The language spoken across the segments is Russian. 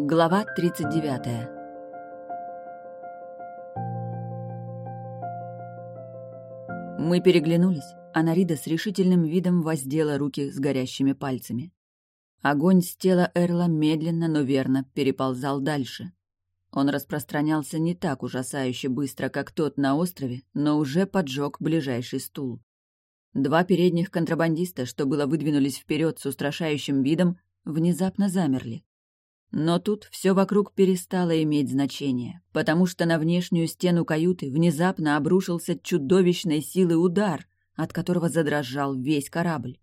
Глава 39 Мы переглянулись, а Нарида с решительным видом воздела руки с горящими пальцами. Огонь с тела Эрла медленно, но верно переползал дальше. Он распространялся не так ужасающе быстро, как тот на острове, но уже поджег ближайший стул. Два передних контрабандиста, что было выдвинулись вперед с устрашающим видом, внезапно замерли. Но тут все вокруг перестало иметь значение, потому что на внешнюю стену каюты внезапно обрушился чудовищной силы удар, от которого задрожал весь корабль.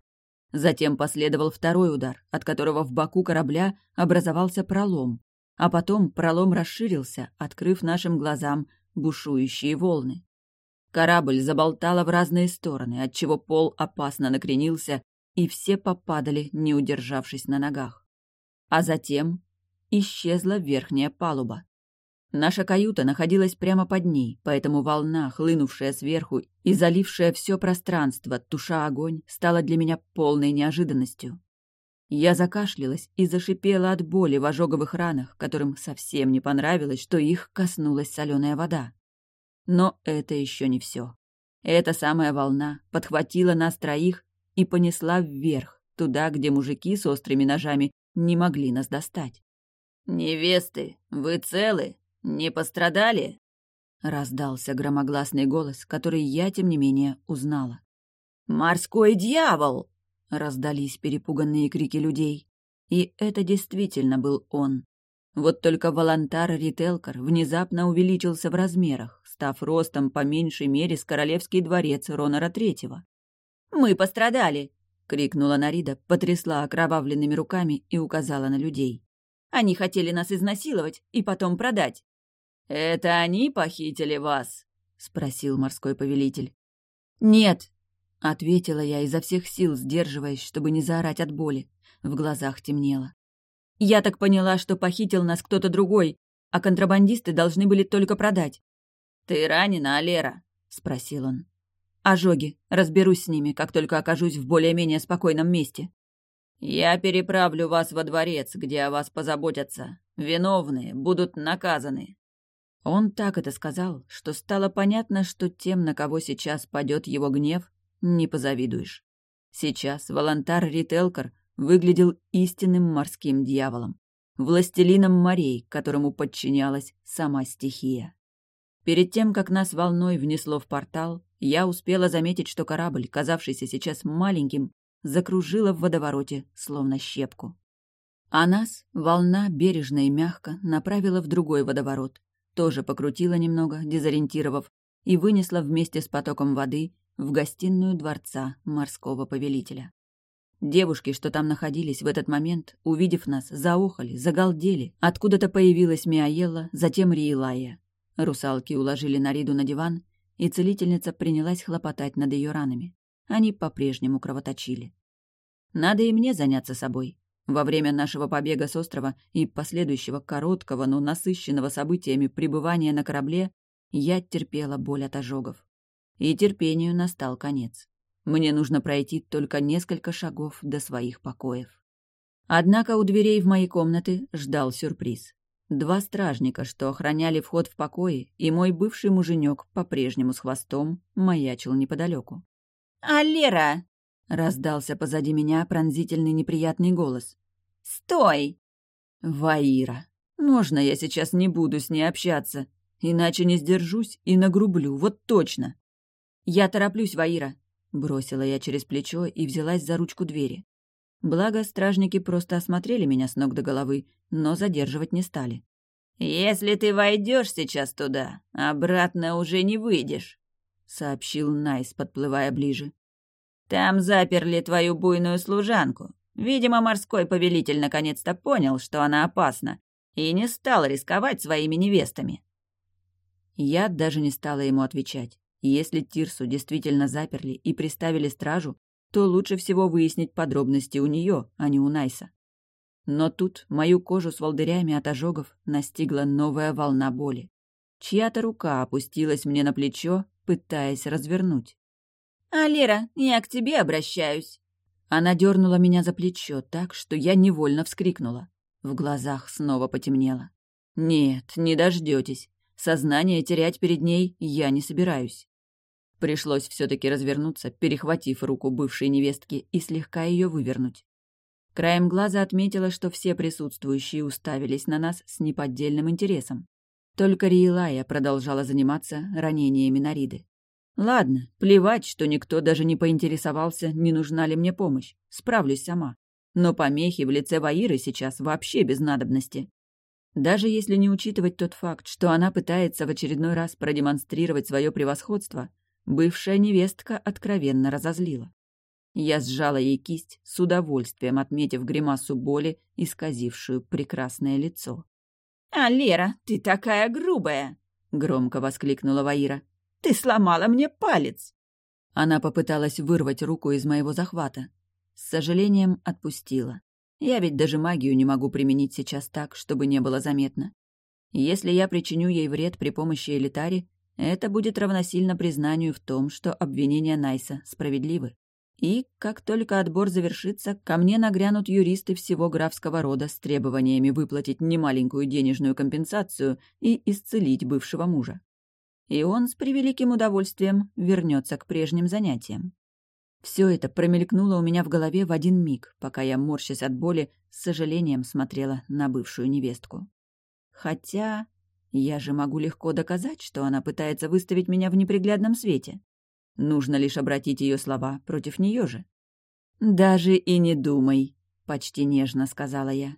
Затем последовал второй удар, от которого в боку корабля образовался пролом, а потом пролом расширился, открыв нашим глазам бушующие волны. Корабль заболтало в разные стороны, отчего пол опасно накренился, и все попадали, не удержавшись на ногах. А затем исчезла верхняя палуба. Наша каюта находилась прямо под ней, поэтому волна, хлынувшая сверху и залившая все пространство, туша огонь, стала для меня полной неожиданностью. Я закашлялась и зашипела от боли в ожоговых ранах, которым совсем не понравилось, что их коснулась соленая вода. Но это еще не все. Эта самая волна подхватила нас троих и понесла вверх, туда, где мужики с острыми ножами не могли нас достать. «Невесты, вы целы? Не пострадали?» Раздался громогласный голос, который я, тем не менее, узнала. «Морской дьявол!» — раздались перепуганные крики людей. И это действительно был он. Вот только волонтар Рителкар внезапно увеличился в размерах, став ростом по меньшей мере с королевский дворец Ронора Третьего. «Мы пострадали!» — крикнула Нарида, потрясла окровавленными руками и указала на людей. Они хотели нас изнасиловать и потом продать. «Это они похитили вас?» — спросил морской повелитель. «Нет», — ответила я изо всех сил, сдерживаясь, чтобы не заорать от боли. В глазах темнело. «Я так поняла, что похитил нас кто-то другой, а контрабандисты должны были только продать». «Ты ранена, Алера?» — спросил он. «Ожоги. Разберусь с ними, как только окажусь в более-менее спокойном месте». «Я переправлю вас во дворец, где о вас позаботятся. Виновные будут наказаны». Он так это сказал, что стало понятно, что тем, на кого сейчас падет его гнев, не позавидуешь. Сейчас волонтар Рителкар выглядел истинным морским дьяволом, властелином морей, которому подчинялась сама стихия. Перед тем, как нас волной внесло в портал, я успела заметить, что корабль, казавшийся сейчас маленьким, закружила в водовороте, словно щепку. А нас волна бережно и мягко направила в другой водоворот, тоже покрутила немного, дезориентировав, и вынесла вместе с потоком воды в гостиную дворца морского повелителя. Девушки, что там находились в этот момент, увидев нас, заохали, загалдели. Откуда-то появилась Миаелла, затем Риелая. Русалки уложили Нариду на диван, и целительница принялась хлопотать над ее ранами. Они по-прежнему кровоточили. Надо и мне заняться собой. Во время нашего побега с острова и последующего короткого, но насыщенного событиями пребывания на корабле я терпела боль от ожогов. И терпению настал конец. Мне нужно пройти только несколько шагов до своих покоев. Однако у дверей в мои комнаты ждал сюрприз. Два стражника, что охраняли вход в покои, и мой бывший муженек, по-прежнему с хвостом, маячил неподалеку. «Алера!» — раздался позади меня пронзительный неприятный голос. «Стой!» «Ваира! Можно я сейчас не буду с ней общаться? Иначе не сдержусь и нагрублю, вот точно!» «Я тороплюсь, Ваира!» — бросила я через плечо и взялась за ручку двери. Благо, стражники просто осмотрели меня с ног до головы, но задерживать не стали. «Если ты войдешь сейчас туда, обратно уже не выйдешь», — сообщил Найс, подплывая ближе. Там заперли твою буйную служанку. Видимо, морской повелитель наконец-то понял, что она опасна, и не стал рисковать своими невестами. Я даже не стала ему отвечать. Если Тирсу действительно заперли и приставили стражу, то лучше всего выяснить подробности у нее, а не у Найса. Но тут мою кожу с волдырями от ожогов настигла новая волна боли. Чья-то рука опустилась мне на плечо, пытаясь развернуть. «Алира, я к тебе обращаюсь». Она дернула меня за плечо так, что я невольно вскрикнула. В глазах снова потемнело. «Нет, не дождетесь. Сознание терять перед ней я не собираюсь». Пришлось все таки развернуться, перехватив руку бывшей невестки и слегка ее вывернуть. Краем глаза отметила, что все присутствующие уставились на нас с неподдельным интересом. Только Риелая продолжала заниматься ранениями Нариды. Ладно, плевать, что никто даже не поинтересовался, не нужна ли мне помощь. Справлюсь сама. Но помехи в лице Ваиры сейчас вообще без надобности. Даже если не учитывать тот факт, что она пытается в очередной раз продемонстрировать свое превосходство, бывшая невестка откровенно разозлила. Я сжала ей кисть, с удовольствием отметив гримасу боли, исказившую прекрасное лицо. «А, Лера, ты такая грубая!» — громко воскликнула Ваира. Ты сломала мне палец!» Она попыталась вырвать руку из моего захвата. С сожалением отпустила. Я ведь даже магию не могу применить сейчас так, чтобы не было заметно. Если я причиню ей вред при помощи элитари, это будет равносильно признанию в том, что обвинения Найса справедливы. И, как только отбор завершится, ко мне нагрянут юристы всего графского рода с требованиями выплатить немаленькую денежную компенсацию и исцелить бывшего мужа и он с превеликим удовольствием вернется к прежним занятиям. Все это промелькнуло у меня в голове в один миг, пока я, морщась от боли, с сожалением смотрела на бывшую невестку. Хотя я же могу легко доказать, что она пытается выставить меня в неприглядном свете. Нужно лишь обратить ее слова против нее же. «Даже и не думай», — почти нежно сказала я.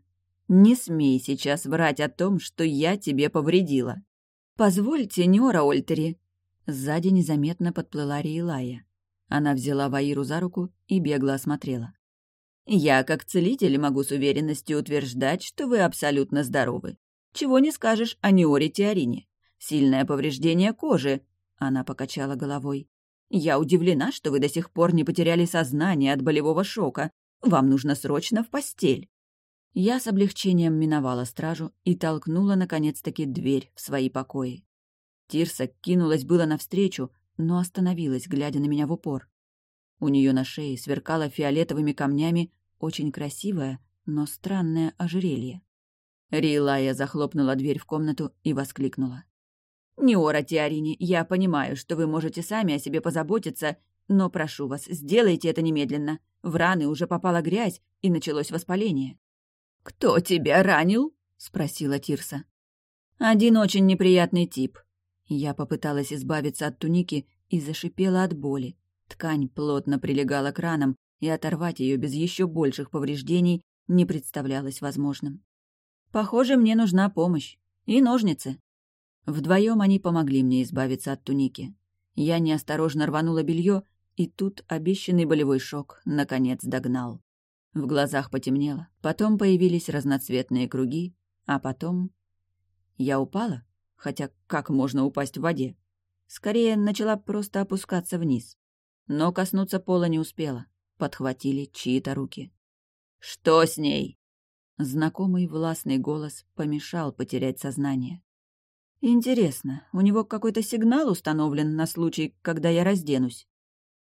«Не смей сейчас врать о том, что я тебе повредила». «Позвольте, Неора Ольтери!» Сзади незаметно подплыла Риелая. Она взяла Ваиру за руку и бегло осмотрела. «Я, как целитель, могу с уверенностью утверждать, что вы абсолютно здоровы. Чего не скажешь о Неоре Теорине. Сильное повреждение кожи», — она покачала головой. «Я удивлена, что вы до сих пор не потеряли сознание от болевого шока. Вам нужно срочно в постель». Я с облегчением миновала стражу и толкнула, наконец-таки, дверь в свои покои. Тирса кинулась было навстречу, но остановилась, глядя на меня в упор. У нее на шее сверкало фиолетовыми камнями очень красивое, но странное ожерелье. Рилая захлопнула дверь в комнату и воскликнула. «Неора Тиарини, я понимаю, что вы можете сами о себе позаботиться, но прошу вас, сделайте это немедленно. В раны уже попала грязь, и началось воспаление». «Кто тебя ранил?» — спросила Тирса. «Один очень неприятный тип». Я попыталась избавиться от туники и зашипела от боли. Ткань плотно прилегала к ранам, и оторвать ее без еще больших повреждений не представлялось возможным. «Похоже, мне нужна помощь. И ножницы». Вдвоем они помогли мне избавиться от туники. Я неосторожно рванула белье, и тут обещанный болевой шок наконец догнал. В глазах потемнело, потом появились разноцветные круги, а потом... Я упала? Хотя как можно упасть в воде? Скорее, начала просто опускаться вниз. Но коснуться пола не успела. Подхватили чьи-то руки. «Что с ней?» Знакомый властный голос помешал потерять сознание. «Интересно, у него какой-то сигнал установлен на случай, когда я разденусь?»